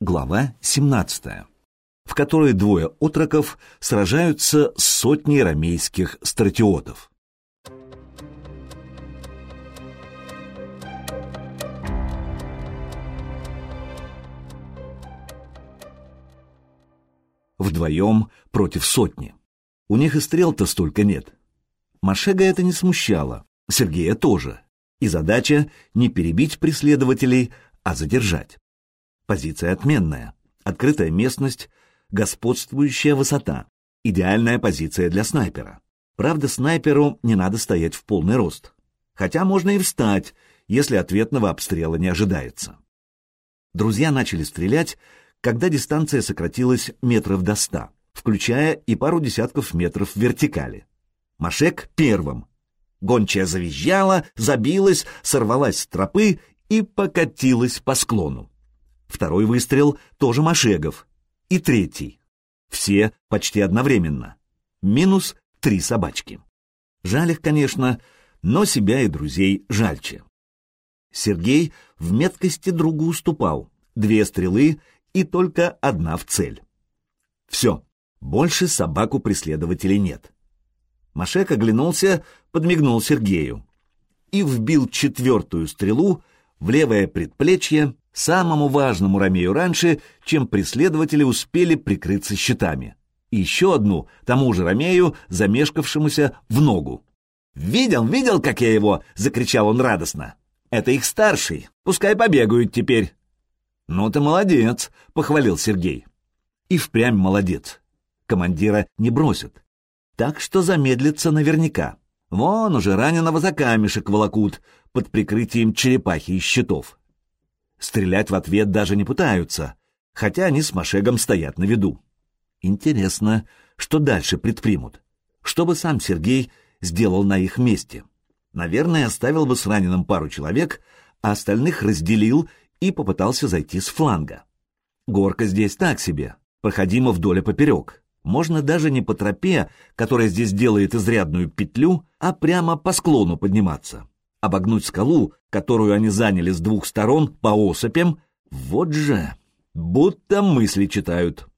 Глава 17, в которой двое отроков сражаются с сотней ромейских стратиотов. Вдвоем против сотни. У них и стрел-то столько нет. Машега это не смущало, Сергея тоже. И задача не перебить преследователей, а задержать. Позиция отменная. Открытая местность, господствующая высота. Идеальная позиция для снайпера. Правда, снайперу не надо стоять в полный рост. Хотя можно и встать, если ответного обстрела не ожидается. Друзья начали стрелять, когда дистанция сократилась метров до ста, включая и пару десятков метров в вертикали. Машек первым. Гончая завизжала, забилась, сорвалась с тропы и покатилась по склону. Второй выстрел тоже Машегов. И третий. Все почти одновременно. Минус три собачки. Жаль их, конечно, но себя и друзей жальче. Сергей в меткости другу уступал. Две стрелы и только одна в цель. Все, больше собаку преследователей нет. Машек оглянулся, подмигнул Сергею и вбил четвертую стрелу в левое предплечье самому важному Ромею раньше, чем преследователи успели прикрыться щитами. И еще одну, тому же Ромею, замешкавшемуся в ногу. «Видел, видел, как я его!» — закричал он радостно. «Это их старший, пускай побегают теперь». «Ну ты молодец!» — похвалил Сергей. И впрямь молодец. Командира не бросят. Так что замедлится наверняка. Вон уже раненого за камешек волокут под прикрытием черепахи и щитов. Стрелять в ответ даже не пытаются, хотя они с Машегом стоят на виду. Интересно, что дальше предпримут? Что бы сам Сергей сделал на их месте? Наверное, оставил бы с раненым пару человек, а остальных разделил и попытался зайти с фланга. Горка здесь так себе, проходима вдоль и поперек. Можно даже не по тропе, которая здесь делает изрядную петлю, а прямо по склону подниматься обогнуть скалу, которую они заняли с двух сторон по осыпям, вот же, будто мысли читают.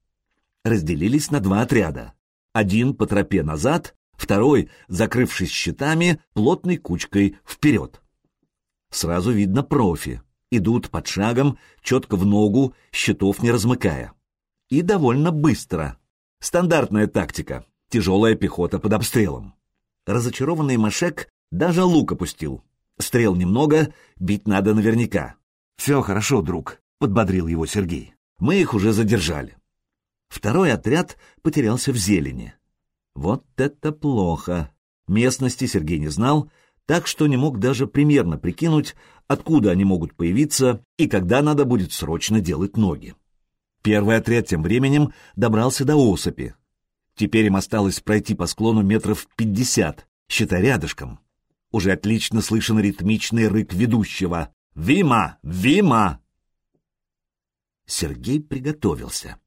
Разделились на два отряда. Один по тропе назад, второй, закрывшись щитами, плотной кучкой вперед. Сразу видно профи. Идут под шагом, четко в ногу, щитов не размыкая. И довольно быстро. Стандартная тактика. Тяжелая пехота под обстрелом. Разочарованный Машек даже лук опустил. Стрел немного, бить надо наверняка. «Все хорошо, друг», — подбодрил его Сергей. «Мы их уже задержали». Второй отряд потерялся в зелени. Вот это плохо. Местности Сергей не знал, так что не мог даже примерно прикинуть, откуда они могут появиться и когда надо будет срочно делать ноги. Первый отряд тем временем добрался до осыпи. Теперь им осталось пройти по склону метров пятьдесят, считай рядышком. Уже отлично слышен ритмичный рык ведущего. «Вима! Вима!» Сергей приготовился.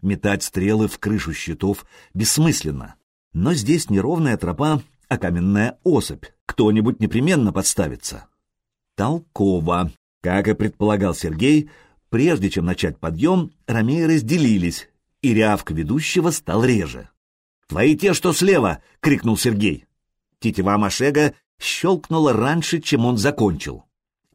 Метать стрелы в крышу щитов бессмысленно. Но здесь неровная тропа, а каменная осыпь. Кто-нибудь непременно подставится. Толково. Как и предполагал Сергей, прежде чем начать подъем, ромеи разделились, и рявк ведущего стал реже. «Твои те, что слева!» — крикнул Сергей. Тетива Машега щелкнуло раньше, чем он закончил.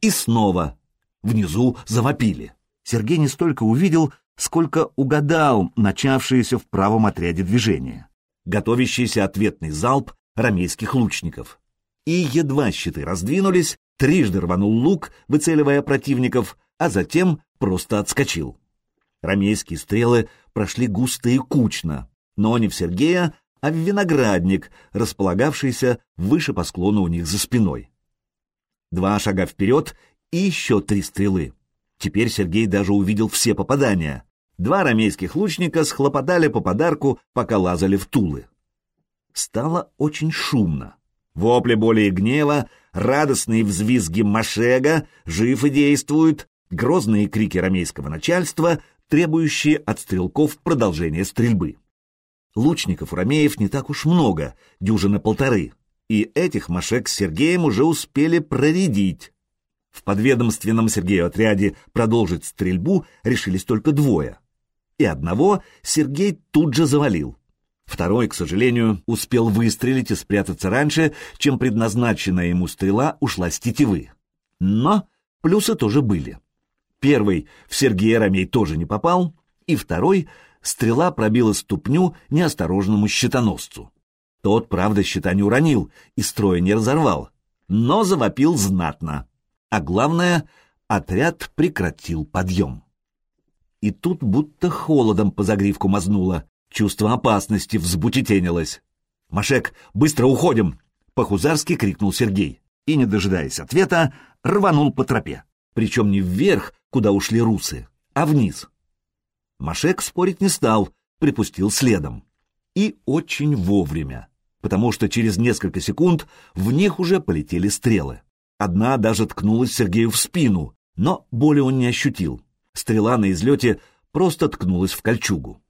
И снова. Внизу завопили. Сергей не столько увидел, сколько угадал начавшееся в правом отряде движение. Готовящийся ответный залп рамейских лучников. И едва щиты раздвинулись, трижды рванул лук, выцеливая противников, а затем просто отскочил. Рамейские стрелы прошли густо и кучно, но не в Сергея, а в виноградник, располагавшийся выше по склону у них за спиной. Два шага вперед и еще три стрелы. Теперь Сергей даже увидел все попадания. Два рамейских лучника схлопотали по подарку, пока лазали в тулы. Стало очень шумно. Вопли боли и гнева, радостные взвизги Машега, жив и действует, грозные крики рамейского начальства, требующие от стрелков продолжения стрельбы. Лучников ромеев не так уж много, дюжины полторы, и этих Машек с Сергеем уже успели проредить. В подведомственном Сергею отряде продолжить стрельбу решились только двое. И одного Сергей тут же завалил. Второй, к сожалению, успел выстрелить и спрятаться раньше, чем предназначенная ему стрела ушла с тетивы. Но плюсы тоже были. Первый в Сергея Ромей тоже не попал, и второй стрела пробила ступню неосторожному щитоносцу. Тот, правда, щита не уронил и строя не разорвал, но завопил знатно. А главное, отряд прекратил подъем. И тут будто холодом по загривку мазнуло, чувство опасности взбутетенилось. «Машек, быстро уходим!» — по-хузарски крикнул Сергей и, не дожидаясь ответа, рванул по тропе. Причем не вверх, куда ушли русы, а вниз. Машек спорить не стал, припустил следом. И очень вовремя, потому что через несколько секунд в них уже полетели стрелы. Одна даже ткнулась Сергею в спину, но боли он не ощутил. Стрела на излете просто ткнулась в кольчугу.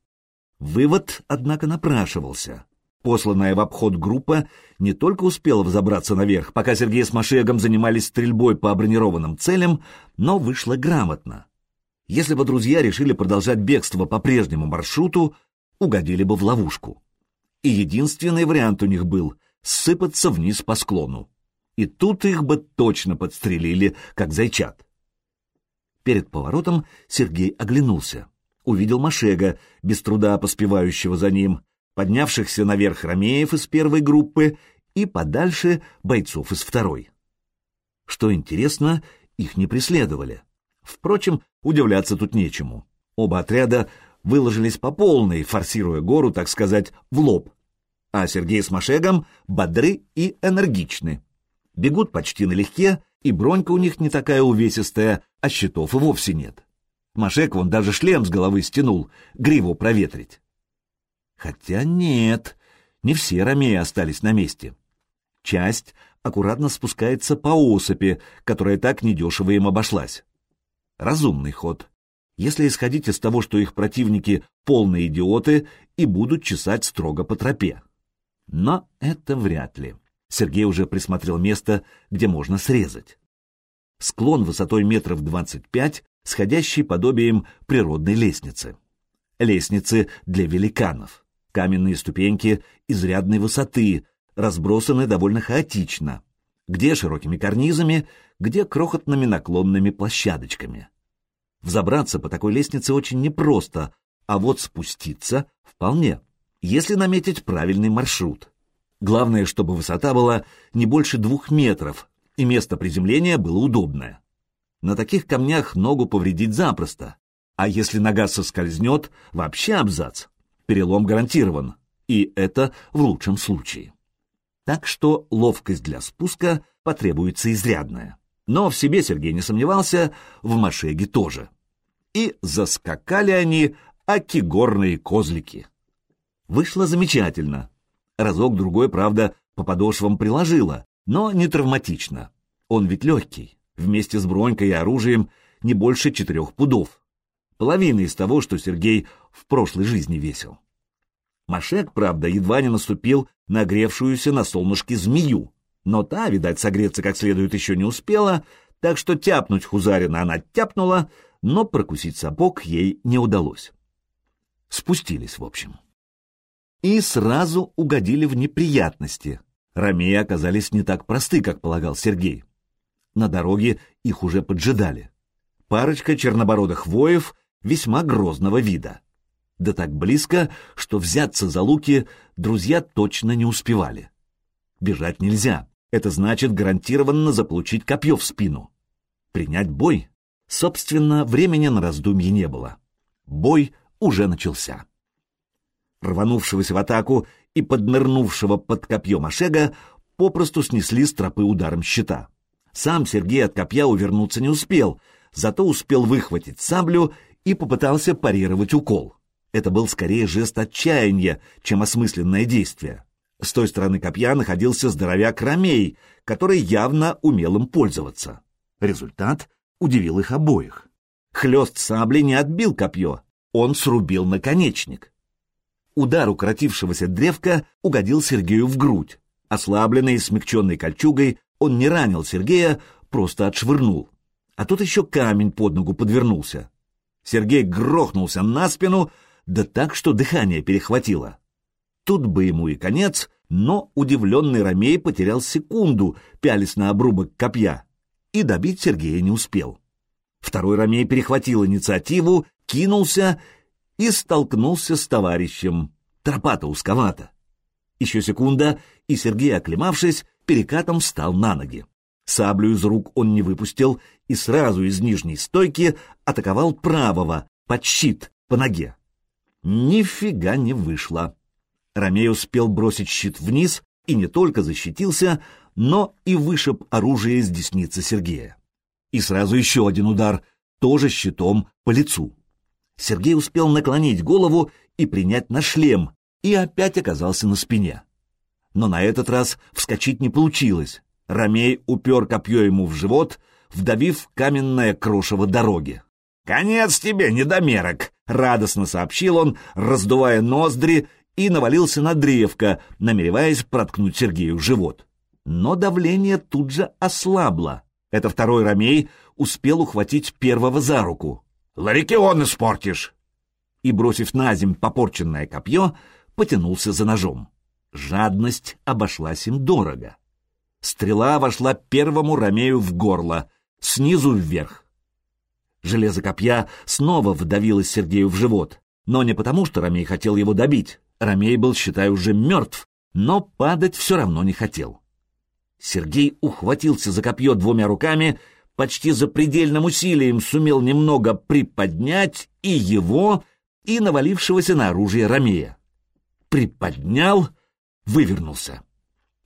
Вывод, однако, напрашивался. Посланная в обход группа не только успела взобраться наверх, пока Сергей с Машегом занимались стрельбой по бронированным целям, но вышла грамотно. Если бы друзья решили продолжать бегство по прежнему маршруту, угодили бы в ловушку. И единственный вариант у них был — сыпаться вниз по склону. И тут их бы точно подстрелили, как зайчат. Перед поворотом Сергей оглянулся. Увидел Машега, без труда поспевающего за ним, поднявшихся наверх ромеев из первой группы и подальше бойцов из второй. Что интересно, их не преследовали. Впрочем, удивляться тут нечему. Оба отряда выложились по полной, форсируя гору, так сказать, в лоб. А Сергей с Машегом бодры и энергичны. Бегут почти налегке, и бронька у них не такая увесистая, а щитов и вовсе нет. Машек вон даже шлем с головы стянул, гриву проветрить. Хотя нет, не все ромеи остались на месте. Часть аккуратно спускается по осыпи, которая так недешево им обошлась. Разумный ход. Если исходить из того, что их противники — полные идиоты и будут чесать строго по тропе. Но это вряд ли. Сергей уже присмотрел место, где можно срезать. Склон высотой метров двадцать пять, сходящий подобием природной лестницы. Лестницы для великанов. Каменные ступеньки изрядной высоты, разбросаны довольно хаотично. Где широкими карнизами, где крохотными наклонными площадочками. Взобраться по такой лестнице очень непросто, а вот спуститься вполне, если наметить правильный маршрут. Главное, чтобы высота была не больше двух метров, и место приземления было удобное. На таких камнях ногу повредить запросто, а если нога соскользнет, вообще абзац. Перелом гарантирован, и это в лучшем случае. Так что ловкость для спуска потребуется изрядная. Но в себе Сергей не сомневался, в Машеге тоже. И заскакали они, аки горные козлики. Вышло замечательно. Разок-другой, правда, по подошвам приложило, но не травматично. Он ведь легкий, вместе с бронькой и оружием не больше четырех пудов. Половина из того, что Сергей в прошлой жизни весил. Машек, правда, едва не наступил на на солнышке змею, но та, видать, согреться как следует еще не успела, так что тяпнуть Хузарина она тяпнула, но прокусить сапог ей не удалось. Спустились, в общем. И сразу угодили в неприятности. Ромеи оказались не так просты, как полагал Сергей. На дороге их уже поджидали. Парочка чернобородых воев весьма грозного вида. Да так близко, что взяться за луки друзья точно не успевали. Бежать нельзя. Это значит гарантированно заполучить копье в спину. Принять бой? Собственно, времени на раздумье не было. Бой уже начался. Рванувшегося в атаку и поднырнувшего под копье Машега попросту снесли с тропы ударом щита. Сам Сергей от копья увернуться не успел, зато успел выхватить саблю и попытался парировать укол. Это был скорее жест отчаяния, чем осмысленное действие. С той стороны копья находился здоровяк Ромей, который явно умел им пользоваться. Результат удивил их обоих. Хлест сабли не отбил копье, он срубил наконечник. Удар укоротившегося древка угодил Сергею в грудь. Ослабленный и смягченный кольчугой, он не ранил Сергея, просто отшвырнул. А тут еще камень под ногу подвернулся. Сергей грохнулся на спину, да так, что дыхание перехватило. Тут бы ему и конец, но удивленный Ромей потерял секунду, пялись на обрубок копья, и добить Сергея не успел. Второй Ромей перехватил инициативу, кинулся и столкнулся с товарищем. Тропа-то узковата. Еще секунда, и Сергей, оклемавшись, перекатом встал на ноги. Саблю из рук он не выпустил и сразу из нижней стойки атаковал правого, под щит, по ноге. Нифига не вышло. Ромей успел бросить щит вниз и не только защитился, но и вышиб оружие из десницы Сергея. И сразу еще один удар, тоже щитом, по лицу. Сергей успел наклонить голову и принять на шлем, и опять оказался на спине. Но на этот раз вскочить не получилось. Ромей упер копье ему в живот, вдавив каменное крошево дороги. «Конец тебе, недомерок!» — радостно сообщил он, раздувая ноздри и навалился на древко, намереваясь проткнуть Сергею живот. Но давление тут же ослабло. Это второй Ромей успел ухватить первого за руку. «Ларикион испортишь!» И, бросив на земь попорченное копье, потянулся за ножом. Жадность обошлась им дорого. Стрела вошла первому Ромею в горло, снизу вверх. Железо копья снова вдавилось Сергею в живот, но не потому, что Ромей хотел его добить. Ромей был, считай, уже мертв, но падать все равно не хотел. Сергей ухватился за копье двумя руками, почти за предельным усилием сумел немного приподнять и его, и навалившегося на оружие Ромея. Приподнял, вывернулся.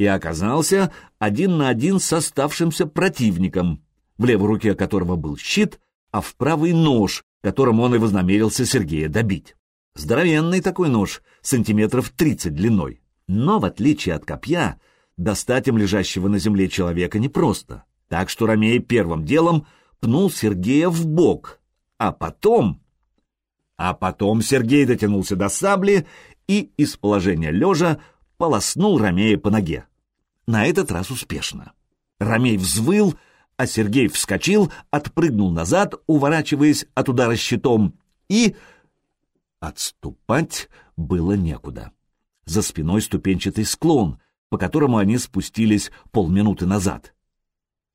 И оказался один на один с оставшимся противником, в левой руке которого был щит, а в правый нож, которым он и вознамерился Сергея добить. Здоровенный такой нож, сантиметров тридцать длиной. Но, в отличие от копья, достать им лежащего на земле человека непросто. Так что Ромей первым делом пнул Сергея в бок, а потом... А потом Сергей дотянулся до сабли и из положения лежа полоснул Ромея по ноге. На этот раз успешно. Ромей взвыл, а Сергей вскочил, отпрыгнул назад, уворачиваясь от удара щитом, и... Отступать было некуда. За спиной ступенчатый склон, по которому они спустились полминуты назад.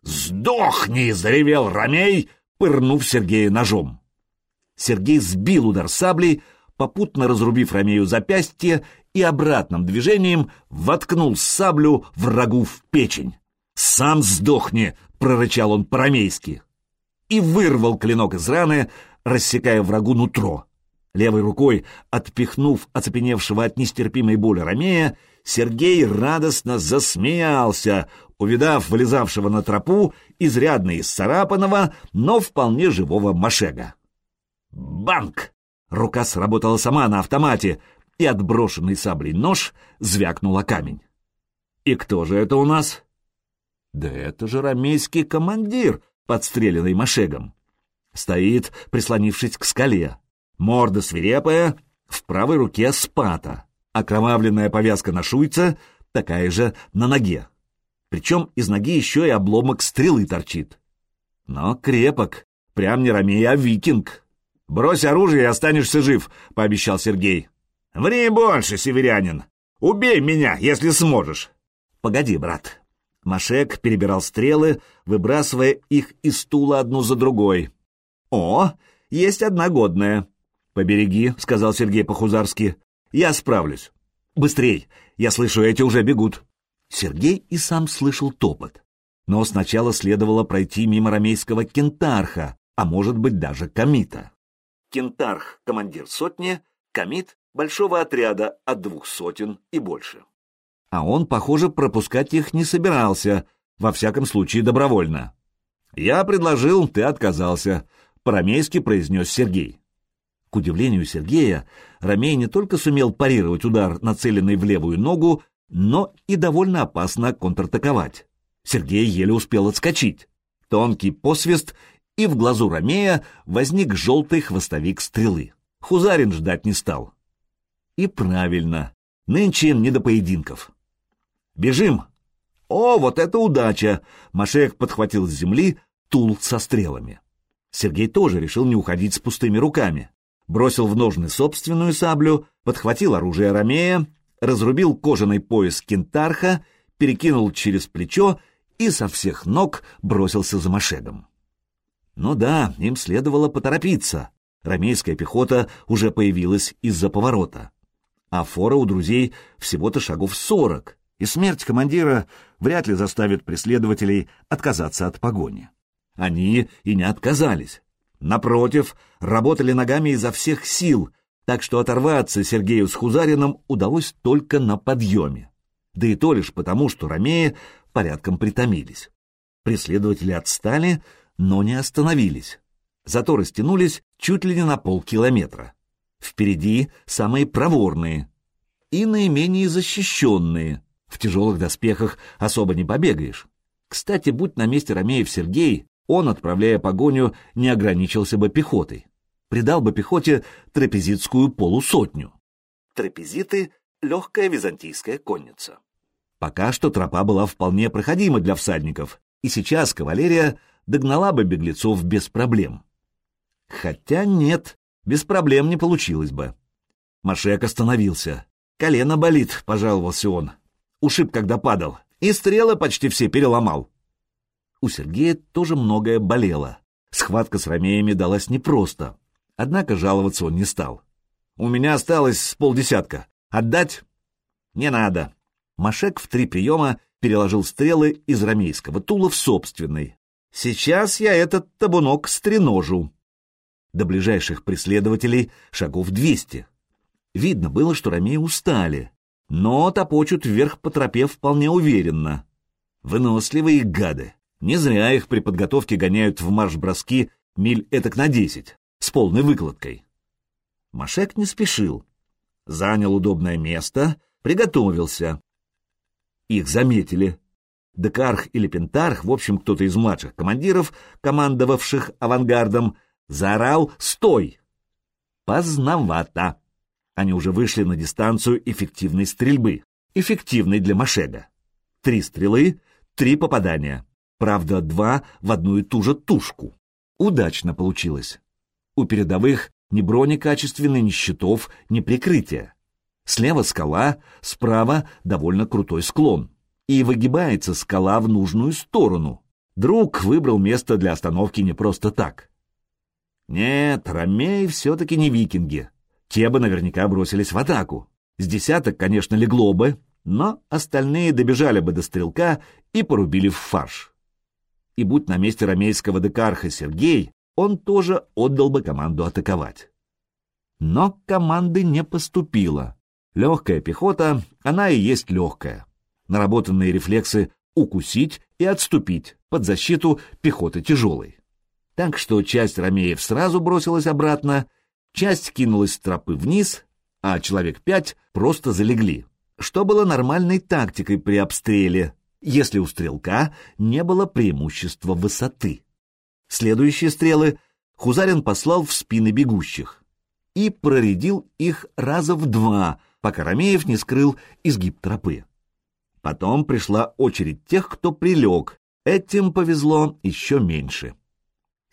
«Сдохни!» — заревел Ромей, пырнув Сергея ножом. Сергей сбил удар саблей, попутно разрубив Ромею запястье и обратным движением воткнул саблю врагу в печень. «Сам сдохни!» — прорычал он по-ромейски. И вырвал клинок из раны, рассекая врагу нутро. Левой рукой, отпихнув оцепеневшего от нестерпимой боли Ромея, Сергей радостно засмеялся, увидав вылезавшего на тропу изрядно исцарапанного, но вполне живого Машега. Банк! Рука сработала сама на автомате, и отброшенный саблей нож звякнула камень. «И кто же это у нас?» Да это же рамейский командир, подстреленный Машегом. Стоит, прислонившись к скале. Морда свирепая, в правой руке спата. Окровавленная повязка на шуйце, такая же на ноге. Причем из ноги еще и обломок стрелы торчит. Но крепок, прям не ромей, а викинг. «Брось оружие и останешься жив», — пообещал Сергей. «Ври больше, северянин. Убей меня, если сможешь». «Погоди, брат, Машек перебирал стрелы, выбрасывая их из стула одну за другой. «О, есть одна годная!» «Побереги», — сказал Сергей по-хузарски. «Я справлюсь». «Быстрей! Я слышу, эти уже бегут». Сергей и сам слышал топот. Но сначала следовало пройти мимо ромейского кентарха, а может быть даже комита. Кентарх — командир сотни, комит — большого отряда от двух сотен и больше а он, похоже, пропускать их не собирался, во всяком случае добровольно. «Я предложил, ты отказался», — по-рамейски произнес Сергей. К удивлению Сергея, Ромей не только сумел парировать удар, нацеленный в левую ногу, но и довольно опасно контратаковать. Сергей еле успел отскочить. Тонкий посвист, и в глазу Ромея возник желтый хвостовик стрелы. Хузарин ждать не стал. И правильно, нынче не до поединков. «Бежим!» «О, вот это удача!» Машек подхватил с земли тул со стрелами. Сергей тоже решил не уходить с пустыми руками. Бросил в ножны собственную саблю, подхватил оружие Ромея, разрубил кожаный пояс кентарха, перекинул через плечо и со всех ног бросился за Машегом. Ну да, им следовало поторопиться. Ромейская пехота уже появилась из-за поворота. А фора у друзей всего-то шагов сорок, и смерть командира вряд ли заставит преследователей отказаться от погони. Они и не отказались. Напротив, работали ногами изо всех сил, так что оторваться Сергею с Хузарином удалось только на подъеме. Да и то лишь потому, что ромеи порядком притомились. Преследователи отстали, но не остановились. Зато растянулись чуть ли не на полкилометра. Впереди самые проворные и наименее защищенные. В тяжелых доспехах особо не побегаешь. Кстати, будь на месте Ромеев Сергей, он, отправляя погоню, не ограничился бы пехотой. Придал бы пехоте трапезитскую полусотню. Трапезиты — легкая византийская конница. Пока что тропа была вполне проходима для всадников, и сейчас кавалерия догнала бы беглецов без проблем. Хотя нет, без проблем не получилось бы. Машек остановился. «Колено болит», — пожаловался он. Ушиб, когда падал, и стрелы почти все переломал. У Сергея тоже многое болело. Схватка с ромеями далась непросто. Однако жаловаться он не стал. «У меня осталось полдесятка. Отдать?» «Не надо». Машек в три приема переложил стрелы из ромейского тула в собственный. «Сейчас я этот табунок стреножу». До ближайших преследователей шагов двести. Видно было, что ромеи устали, но топочут вверх по тропе вполне уверенно. Выносливые гады. Не зря их при подготовке гоняют в марш-броски миль этак на десять, с полной выкладкой. Машек не спешил. Занял удобное место, приготовился. Их заметили. Декарх или Пентарх, в общем, кто-то из младших командиров, командовавших авангардом, заорал «Стой!». Поздновато. Они уже вышли на дистанцию эффективной стрельбы, эффективной для Машега. Три стрелы, три попадания. Правда, два в одну и ту же тушку. Удачно получилось. У передовых ни брони качественной, ни щитов, ни прикрытия. Слева скала, справа довольно крутой склон. И выгибается скала в нужную сторону. Друг выбрал место для остановки не просто так. Нет, ромеи все-таки не викинги. Те бы наверняка бросились в атаку. С десяток, конечно, легло бы, но остальные добежали бы до стрелка и порубили в фарш и будь на месте ромейского декарха Сергей, он тоже отдал бы команду атаковать. Но команды не поступило. Легкая пехота, она и есть легкая. Наработанные рефлексы укусить и отступить под защиту пехоты тяжелой. Так что часть ромеев сразу бросилась обратно, часть кинулась с тропы вниз, а человек пять просто залегли, что было нормальной тактикой при обстреле, если у стрелка не было преимущества высоты. Следующие стрелы Хузарин послал в спины бегущих и проредил их раза в два, пока Ромеев не скрыл изгиб тропы. Потом пришла очередь тех, кто прилег. Этим повезло еще меньше.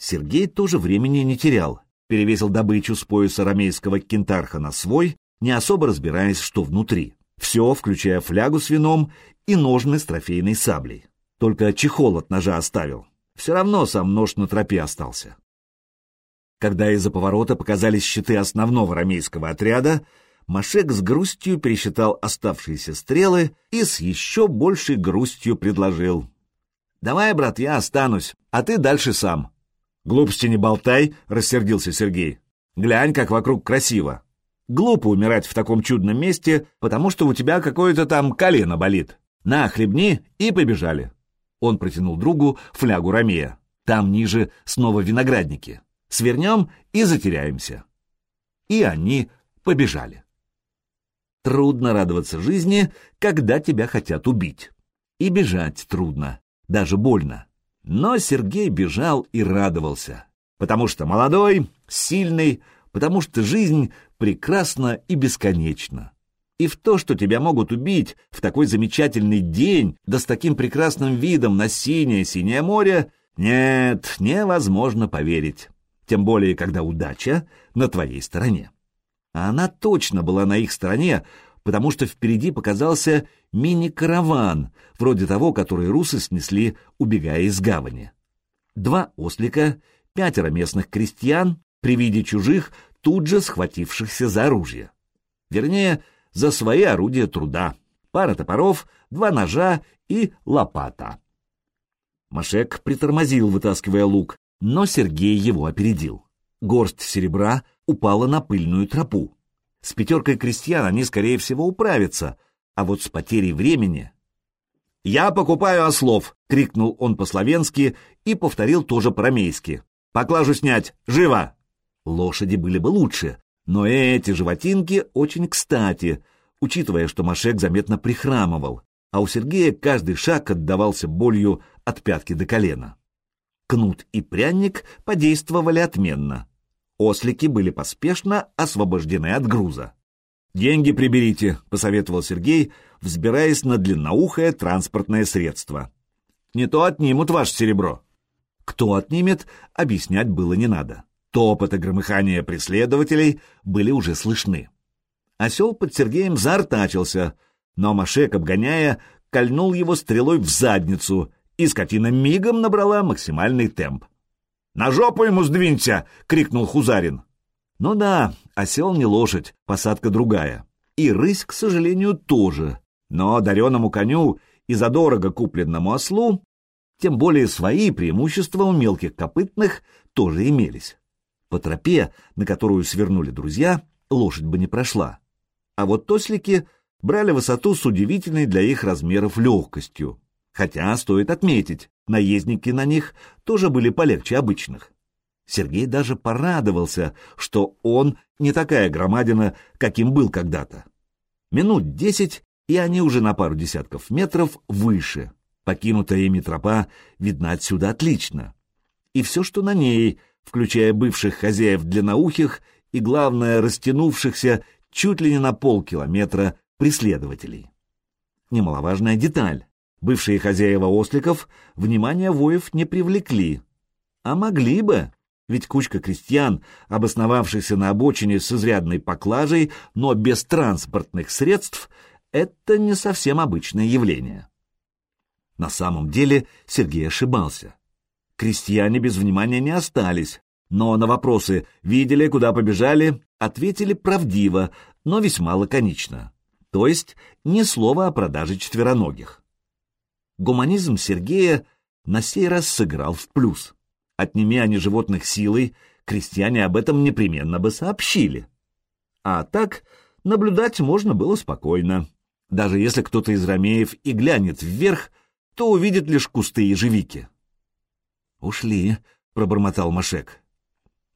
Сергей тоже времени не терял. Перевесил добычу с пояса ромейского кентарха на свой, не особо разбираясь, что внутри. Все, включая флягу с вином и ножны с трофейной саблей. Только чехол от ножа оставил. Все равно сам нож на тропе остался. Когда из-за поворота показались щиты основного рамейского отряда, Машек с грустью пересчитал оставшиеся стрелы и с еще большей грустью предложил. «Давай, брат, я останусь, а ты дальше сам». «Глупости не болтай», — рассердился Сергей. «Глянь, как вокруг красиво. Глупо умирать в таком чудном месте, потому что у тебя какое-то там колено болит. На, хлебни, и побежали. Он протянул другу флягу ромея. Там ниже снова виноградники. Свернем и затеряемся. И они побежали. Трудно радоваться жизни, когда тебя хотят убить. И бежать трудно, даже больно. Но Сергей бежал и радовался, потому что молодой, сильный, потому что жизнь прекрасна и бесконечна. И в то, что тебя могут убить в такой замечательный день, да с таким прекрасным видом на синее-синее море, Нет, невозможно поверить, тем более, когда удача на твоей стороне. А она точно была на их стороне, потому что впереди показался мини-караван, вроде того, который русы снесли, убегая из гавани. Два ослика, пятеро местных крестьян, при виде чужих, тут же схватившихся за оружие. Вернее, за свои орудия труда. Пара топоров, два ножа и лопата. Машек притормозил, вытаскивая лук, но Сергей его опередил. Горсть серебра упала на пыльную тропу. С пятеркой крестьян они, скорее всего, управятся, а вот с потерей времени... «Я покупаю ослов!» — крикнул он по-словенски и повторил тоже по-рамейски. «Поклажу снять! Живо!» Лошади были бы лучше, но эти животинки очень кстати, учитывая, что Машек заметно прихрамывал, а у Сергея каждый шаг отдавался болью от пятки до колена. Кнут и пряник подействовали отменно. Ослики были поспешно освобождены от груза. «Деньги приберите», — посоветовал Сергей, взбираясь на длинноухое транспортное средство. «Не то отнимут ваше серебро». Кто отнимет, объяснять было не надо. Топот и громыхание преследователей были уже слышны. Осел под Сергеем заортачился, но Машек, обгоняя, кольнул его стрелой в задницу, и скотина мигом набрала максимальный темп. «На жопу ему сдвинься!» — крикнул Хузарин. Ну да, осел не лошадь, посадка другая. И рысь, к сожалению, тоже. Но дареному коню и задорого купленному ослу, тем более свои преимущества у мелких копытных тоже имелись. По тропе, на которую свернули друзья, лошадь бы не прошла. А вот тослики брали высоту с удивительной для их размеров легкостью. Хотя, стоит отметить, наездники на них тоже были полегче обычных. Сергей даже порадовался, что он не такая громадина, каким был когда-то. Минут десять, и они уже на пару десятков метров выше. Покинутая ими тропа видна отсюда отлично. И все, что на ней, включая бывших хозяев длинноухих и, главное, растянувшихся чуть ли не на полкилометра преследователей. Немаловажная деталь. Бывшие хозяева осликов внимания воев не привлекли. А могли бы, ведь кучка крестьян, обосновавшихся на обочине с изрядной поклажей, но без транспортных средств, это не совсем обычное явление. На самом деле Сергей ошибался. Крестьяне без внимания не остались, но на вопросы «видели, куда побежали?» ответили правдиво, но весьма лаконично. То есть ни слова о продаже четвероногих гуманизм Сергея на сей раз сыграл в плюс. Отними они животных силой, крестьяне об этом непременно бы сообщили. А так наблюдать можно было спокойно. Даже если кто-то из ромеев и глянет вверх, то увидит лишь кусты ежевики. «Ушли», — пробормотал Машек.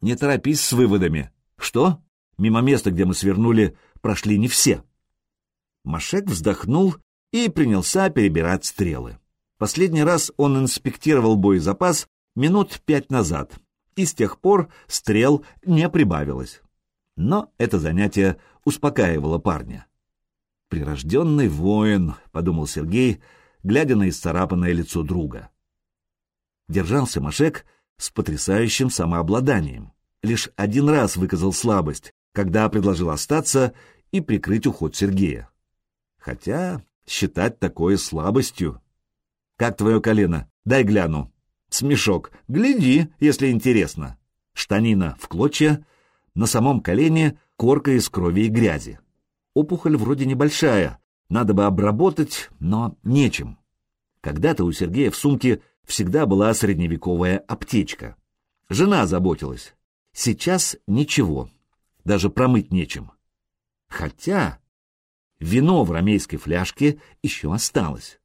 «Не торопись с выводами. Что? Мимо места, где мы свернули, прошли не все». Машек вздохнул и принялся перебирать стрелы. Последний раз он инспектировал боезапас минут пять назад, и с тех пор стрел не прибавилось. Но это занятие успокаивало парня. «Прирожденный воин», — подумал Сергей, глядя на исцарапанное лицо друга. Держался Машек с потрясающим самообладанием. Лишь один раз выказал слабость, когда предложил остаться и прикрыть уход Сергея. Хотя считать такое слабостью. Как твое колено? Дай гляну. Смешок. Гляди, если интересно. Штанина в клочья, на самом колене корка из крови и грязи. Опухоль вроде небольшая, надо бы обработать, но нечем. Когда-то у Сергея в сумке всегда была средневековая аптечка. Жена заботилась. Сейчас ничего, даже промыть нечем. Хотя Вино в ромейской фляжке еще осталось.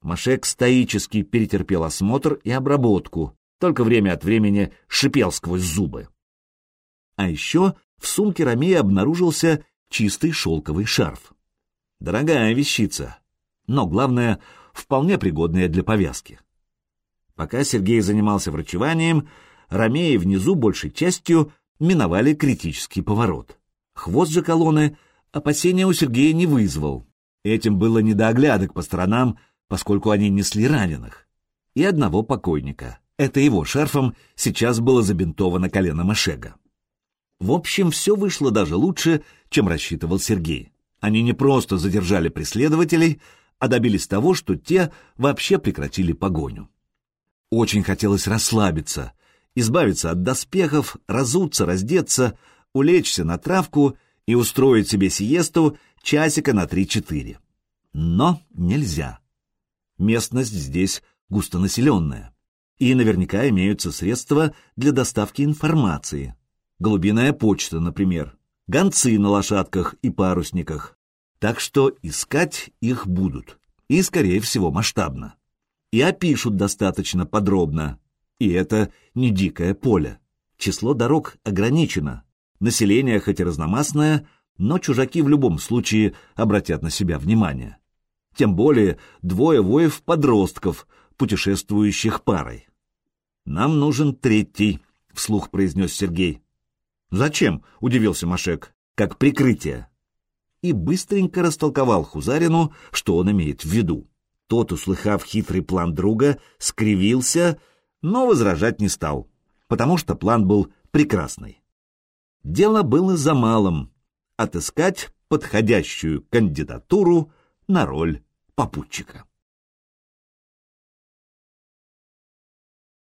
Машек стоически перетерпел осмотр и обработку, только время от времени шипел сквозь зубы. А еще в сумке Ромея обнаружился чистый шелковый шарф. Дорогая вещица, но, главное, вполне пригодная для повязки. Пока Сергей занимался врачеванием, Ромеи внизу большей частью миновали критический поворот. Хвост же колонны — опасения у Сергея не вызвал. Этим было не до оглядок по сторонам, поскольку они несли раненых. И одного покойника, Это его шарфом сейчас было забинтовано колено Машега. В общем, все вышло даже лучше, чем рассчитывал Сергей. Они не просто задержали преследователей, а добились того, что те вообще прекратили погоню. Очень хотелось расслабиться, избавиться от доспехов, разуться, раздеться, улечься на травку и устроить себе сиесту часика на три-четыре. Но нельзя. Местность здесь густонаселенная, и наверняка имеются средства для доставки информации. Голубиная почта, например, гонцы на лошадках и парусниках. Так что искать их будут, и, скорее всего, масштабно. И опишут достаточно подробно. И это не дикое поле. Число дорог ограничено. Население хоть и разномастное, но чужаки в любом случае обратят на себя внимание. Тем более двое воев-подростков, путешествующих парой. «Нам нужен третий», — вслух произнес Сергей. «Зачем?» — удивился Машек. «Как прикрытие» и быстренько растолковал Хузарину, что он имеет в виду. Тот, услыхав хитрый план друга, скривился, но возражать не стал, потому что план был прекрасный. Дело было за малым — отыскать подходящую кандидатуру на роль попутчика.